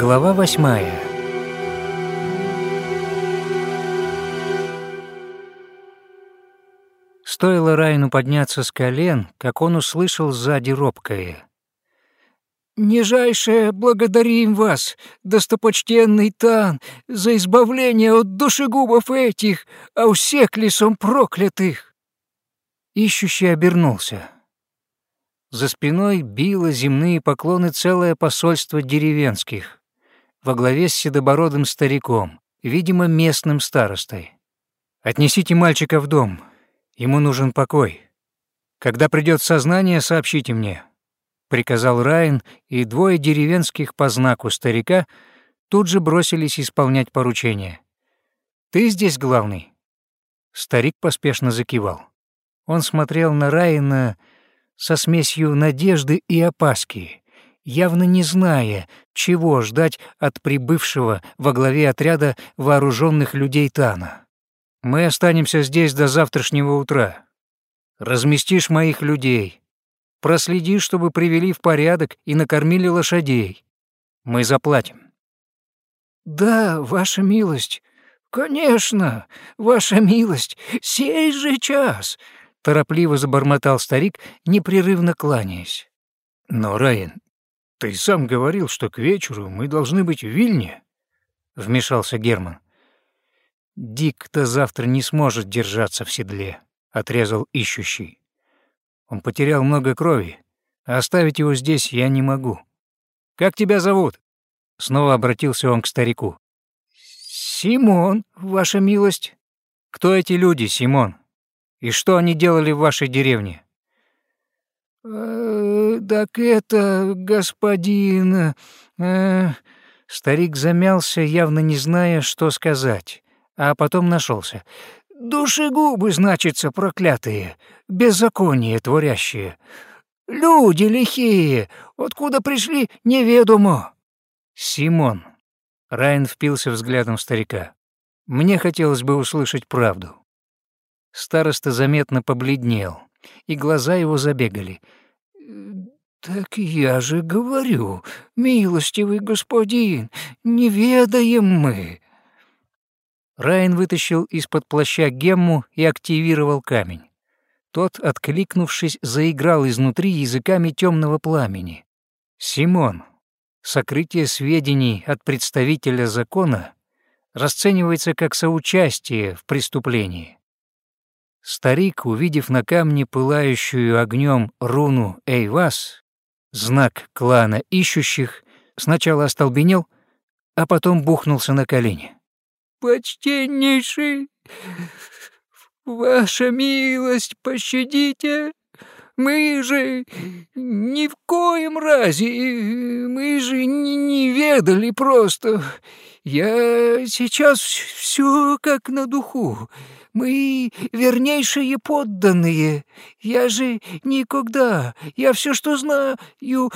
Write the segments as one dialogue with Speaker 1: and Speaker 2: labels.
Speaker 1: Глава восьмая Стоило Райну подняться с колен, как он услышал сзади робкое.
Speaker 2: «Нижайше благодарим вас, достопочтенный Тан, за избавление от душегубов этих, а у всех лесом проклятых!»
Speaker 1: Ищущий обернулся. За спиной било земные поклоны целое посольство деревенских, во главе с седобородым стариком, видимо, местным старостой. «Отнесите мальчика в дом, ему нужен покой. Когда придет сознание, сообщите мне», — приказал Райан, и двое деревенских по знаку старика тут же бросились исполнять поручение. «Ты здесь главный?» Старик поспешно закивал. Он смотрел на Райана со смесью надежды и опаски, явно не зная, чего ждать от прибывшего во главе отряда вооруженных людей Тана. «Мы останемся здесь до завтрашнего утра. Разместишь моих людей. Проследи, чтобы привели в порядок и накормили лошадей. Мы заплатим».
Speaker 2: «Да, ваша милость, конечно, ваша милость, сей же час!» торопливо забормотал старик, непрерывно кланяясь.
Speaker 1: «Но, Райан, ты сам говорил, что к вечеру мы должны быть в Вильне», — вмешался Герман. «Дик-то завтра не сможет держаться в седле», — отрезал ищущий. «Он потерял много крови, а оставить его здесь я не могу. Как тебя зовут?» Снова обратился он к старику.
Speaker 2: «Симон, ваша милость».
Speaker 1: «Кто эти люди, Симон?» И что они делали в вашей деревне?»
Speaker 2: «Э, «Так это, господин...» э...»
Speaker 1: Старик замялся, явно не зная, что сказать, а потом нашелся.
Speaker 2: «Душегубы, значится, проклятые, беззаконие творящие. Люди лихие, откуда пришли, неведомо».
Speaker 1: «Симон», — Райан впился взглядом старика, — «мне хотелось бы услышать правду. Староста заметно побледнел, и глаза его забегали.
Speaker 2: «Так я же говорю, милостивый господин, не ведаем мы».
Speaker 1: Райан вытащил из-под плаща гемму и активировал камень. Тот, откликнувшись, заиграл изнутри языками темного пламени. «Симон, сокрытие сведений от представителя закона расценивается как соучастие в преступлении. Старик, увидев на камне пылающую огнем руну Эйвас, знак клана ищущих, сначала остолбенел, а потом бухнулся на колени.
Speaker 2: «Почтеннейший, ваша милость, пощадите!» Мы же ни в коем разе, мы же не, не ведали просто. Я сейчас все как на духу. Мы вернейшие подданные. Я же никогда, я все, что знаю,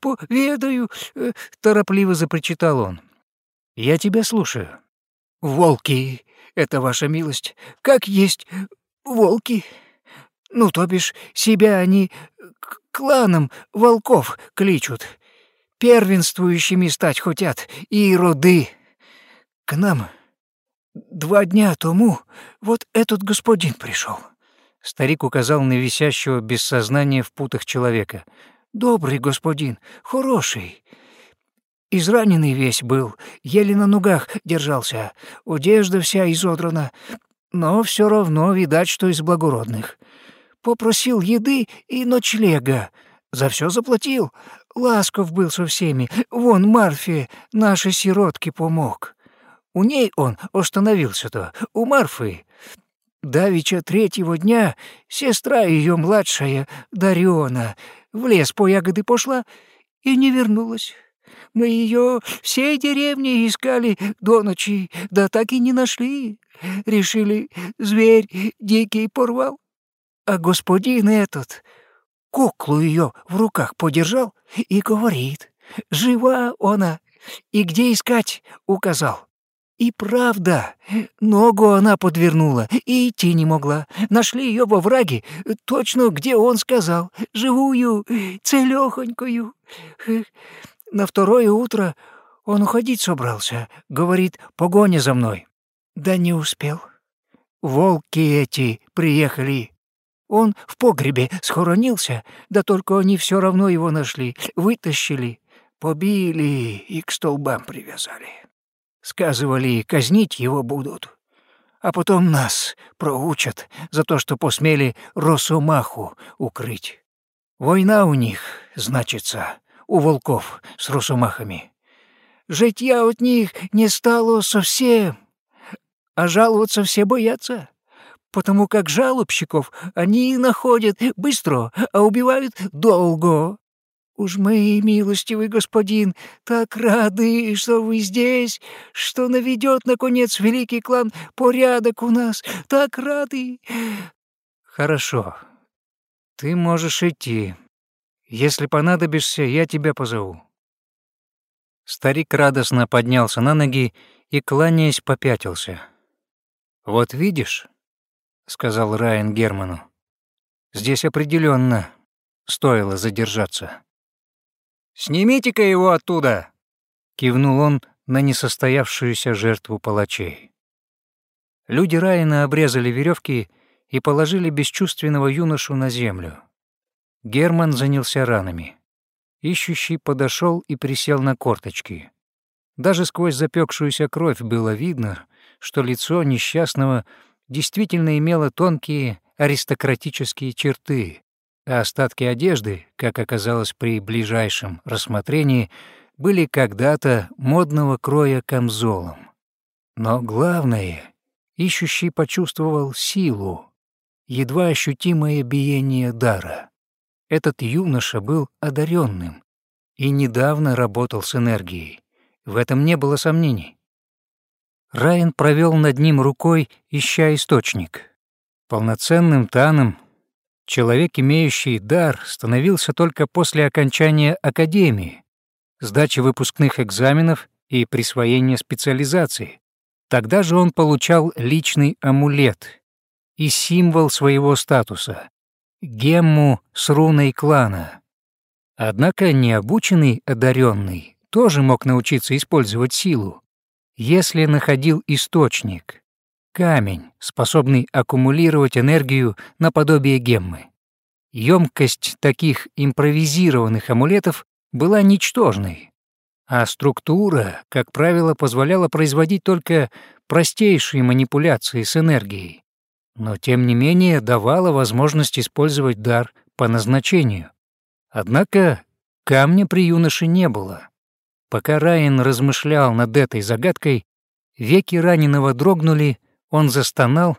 Speaker 2: поведаю, э, торопливо запричитал он.
Speaker 1: Я тебя слушаю.
Speaker 2: Волки, это ваша милость, как есть волки. Ну, то бишь, себя они кланом волков кличут. Первенствующими стать хотят и роды. К нам два дня тому вот этот господин пришел.
Speaker 1: Старик указал на висящего без сознания в путах человека.
Speaker 2: «Добрый господин, хороший. Израненный весь был, еле на ногах держался, одежда вся изодрана, но все равно видать, что из благородных. Попросил еды и ночлега. За все заплатил. Ласков был со всеми. Вон Марфе, нашей сиротке, помог. У ней он остановился-то, у Марфы. Давича третьего дня сестра ее младшая, Дариона, в лес по ягоды пошла и не вернулась. Мы ее всей деревни искали до ночи, да так и не нашли. Решили, зверь дикий порвал. А господин этот куклу ее в руках подержал и говорит, жива она, и где искать указал. И правда, ногу она подвернула и идти не могла. Нашли ее во враге, точно где он сказал, живую, целехонькую. На второе утро Он уходить собрался, говорит, погоня за мной. Да не успел. Волки эти приехали. Он в погребе схоронился, да только они все равно его нашли, вытащили, побили и к столбам привязали. Сказывали, казнить его будут, а потом нас проучат за то, что посмели Росомаху укрыть. Война у них, значится, у волков с Росомахами. Житья от них не стало совсем, а жаловаться все боятся, потому как жалобщиков они находят быстро, а убивают долго. Уж мы, милостивый господин, так рады, что вы здесь, что наведет, наконец, великий клан порядок у нас. Так рады.
Speaker 1: Хорошо. Ты можешь идти. Если понадобишься, я тебя позову. Старик радостно поднялся на ноги и, кланяясь, попятился. «Вот видишь», — сказал Райан Герману, — «здесь определенно стоило задержаться». «Снимите-ка его оттуда!» — кивнул он на несостоявшуюся жертву палачей. Люди Райана обрезали веревки и положили бесчувственного юношу на землю. Герман занялся ранами. Ищущий подошел и присел на корточки. Даже сквозь запекшуюся кровь было видно, что лицо несчастного действительно имело тонкие аристократические черты, а остатки одежды, как оказалось при ближайшем рассмотрении, были когда-то модного кроя камзолом. Но главное, ищущий почувствовал силу, едва ощутимое биение дара. Этот юноша был одаренным и недавно работал с энергией. В этом не было сомнений. Райан провел над ним рукой, ища источник. Полноценным таном человек, имеющий дар, становился только после окончания академии, сдачи выпускных экзаменов и присвоения специализации. Тогда же он получал личный амулет и символ своего статуса — гемму с руной клана. Однако необученный одаренный тоже мог научиться использовать силу, если находил источник, камень, способный аккумулировать энергию наподобие геммы. Емкость таких импровизированных амулетов была ничтожной, а структура, как правило, позволяла производить только простейшие манипуляции с энергией, но тем не менее давала возможность использовать дар по назначению. Однако камня при юноше не было. Пока Райан размышлял над этой загадкой, веки раненого дрогнули, он застонал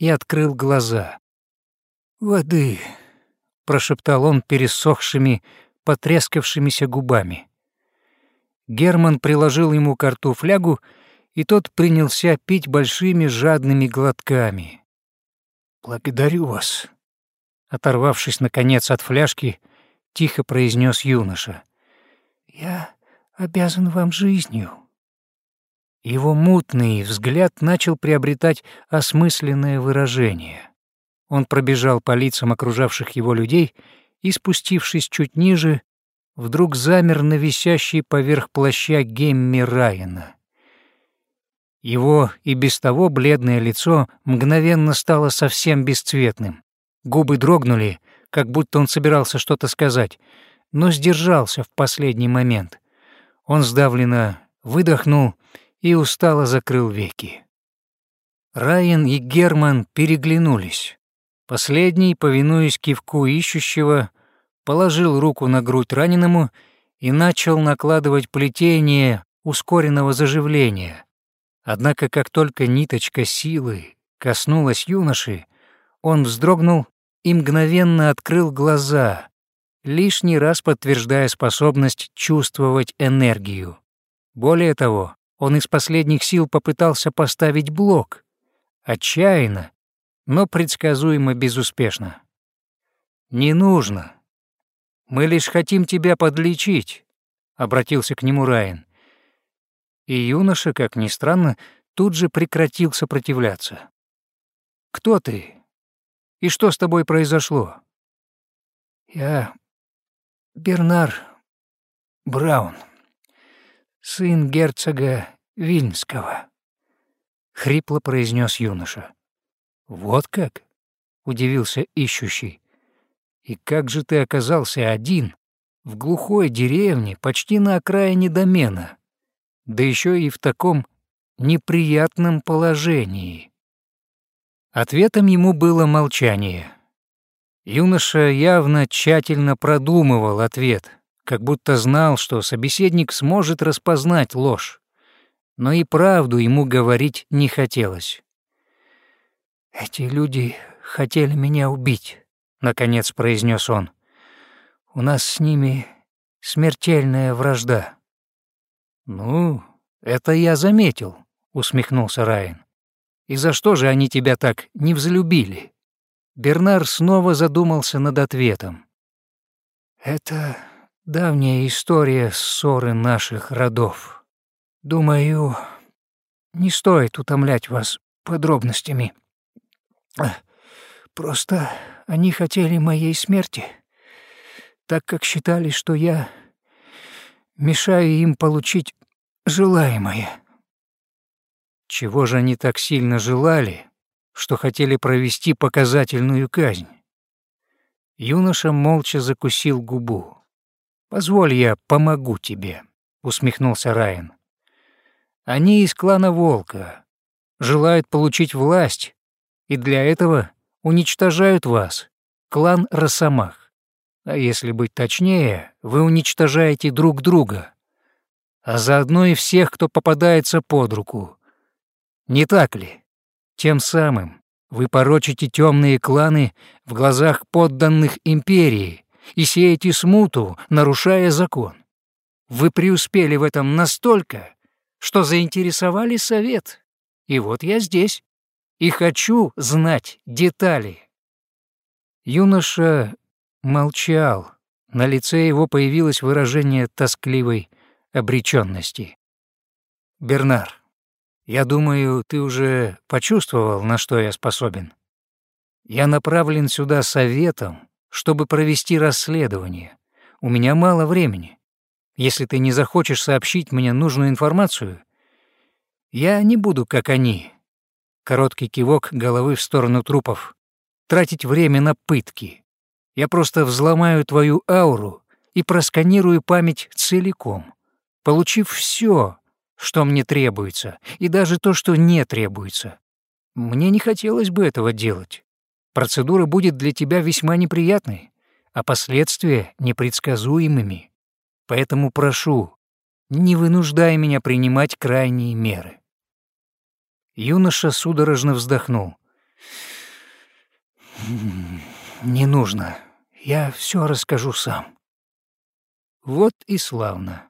Speaker 1: и открыл глаза.
Speaker 2: «Воды», — прошептал он пересохшими, потрескавшимися губами.
Speaker 1: Герман приложил ему к рту флягу, и тот принялся пить большими жадными глотками.
Speaker 2: «Благодарю вас», —
Speaker 1: оторвавшись, наконец, от фляжки, тихо произнес юноша.
Speaker 2: «Я обязан вам жизнью».
Speaker 1: Его мутный взгляд начал приобретать осмысленное выражение. Он пробежал по лицам окружавших его людей и, спустившись чуть ниже, вдруг замер на висящей поверх плаща Гемми Райана. Его и без того бледное лицо мгновенно стало совсем бесцветным. Губы дрогнули, как будто он собирался что-то сказать, но сдержался в последний момент. Он сдавленно выдохнул и устало закрыл веки. Райан и Герман переглянулись. Последний, повинуясь кивку ищущего, положил руку на грудь раненому и начал накладывать плетение ускоренного заживления. Однако как только ниточка силы коснулась юноши, он вздрогнул и мгновенно открыл глаза, лишний раз подтверждая способность чувствовать энергию. Более того, он из последних сил попытался поставить блок. Отчаянно, но предсказуемо безуспешно. «Не нужно. Мы лишь хотим тебя подлечить», — обратился к нему Райан. И юноша, как ни странно, тут же прекратил сопротивляться. «Кто ты? И что с тобой произошло?»
Speaker 2: «Я Бернар Браун, сын герцога Вильнского», — хрипло произнес юноша.
Speaker 1: «Вот как?» — удивился ищущий. «И как же ты оказался один в глухой деревне, почти на окраине домена, да еще и в таком неприятном положении?» Ответом ему было молчание. Юноша явно тщательно продумывал ответ, как будто знал, что собеседник сможет распознать ложь. Но и правду ему говорить не хотелось.
Speaker 2: «Эти люди хотели меня убить», — наконец произнес он. «У нас с ними смертельная вражда».
Speaker 1: «Ну, это я заметил», — усмехнулся Райан. И за что же они тебя так не взлюбили?» Бернар снова задумался над ответом.
Speaker 2: «Это давняя история ссоры наших родов. Думаю, не стоит утомлять вас подробностями. Просто они хотели моей смерти, так как считали, что я мешаю им получить желаемое.
Speaker 1: Чего же они так сильно желали, что хотели провести показательную казнь? Юноша молча закусил губу. «Позволь, я помогу тебе», — усмехнулся Райан. «Они из клана Волка, желают получить власть, и для этого уничтожают вас, клан Росомах. А если быть точнее, вы уничтожаете друг друга, а заодно и всех, кто попадается под руку, не так ли? Тем самым вы порочите темные кланы в глазах подданных империи и сеете смуту, нарушая закон. Вы преуспели в этом настолько, что заинтересовали совет. И вот я здесь. И хочу знать детали. Юноша молчал. На лице его появилось выражение тоскливой обреченности. «Бернар, я думаю, ты уже почувствовал, на что я способен. Я направлен сюда советом, чтобы провести расследование. У меня мало времени. Если ты не захочешь сообщить мне нужную информацию, я не буду, как они. Короткий кивок головы в сторону трупов. Тратить время на пытки. Я просто взломаю твою ауру и просканирую память целиком. Получив все, что мне требуется, и даже то, что не требуется. Мне не хотелось бы этого делать. Процедура будет для тебя весьма неприятной, а последствия непредсказуемыми. Поэтому прошу, не вынуждай меня принимать крайние меры». Юноша судорожно вздохнул. «Не нужно. Я все расскажу сам». Вот и славно.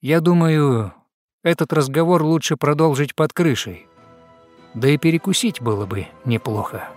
Speaker 1: Я думаю, этот разговор лучше продолжить под крышей. Да и перекусить было бы неплохо.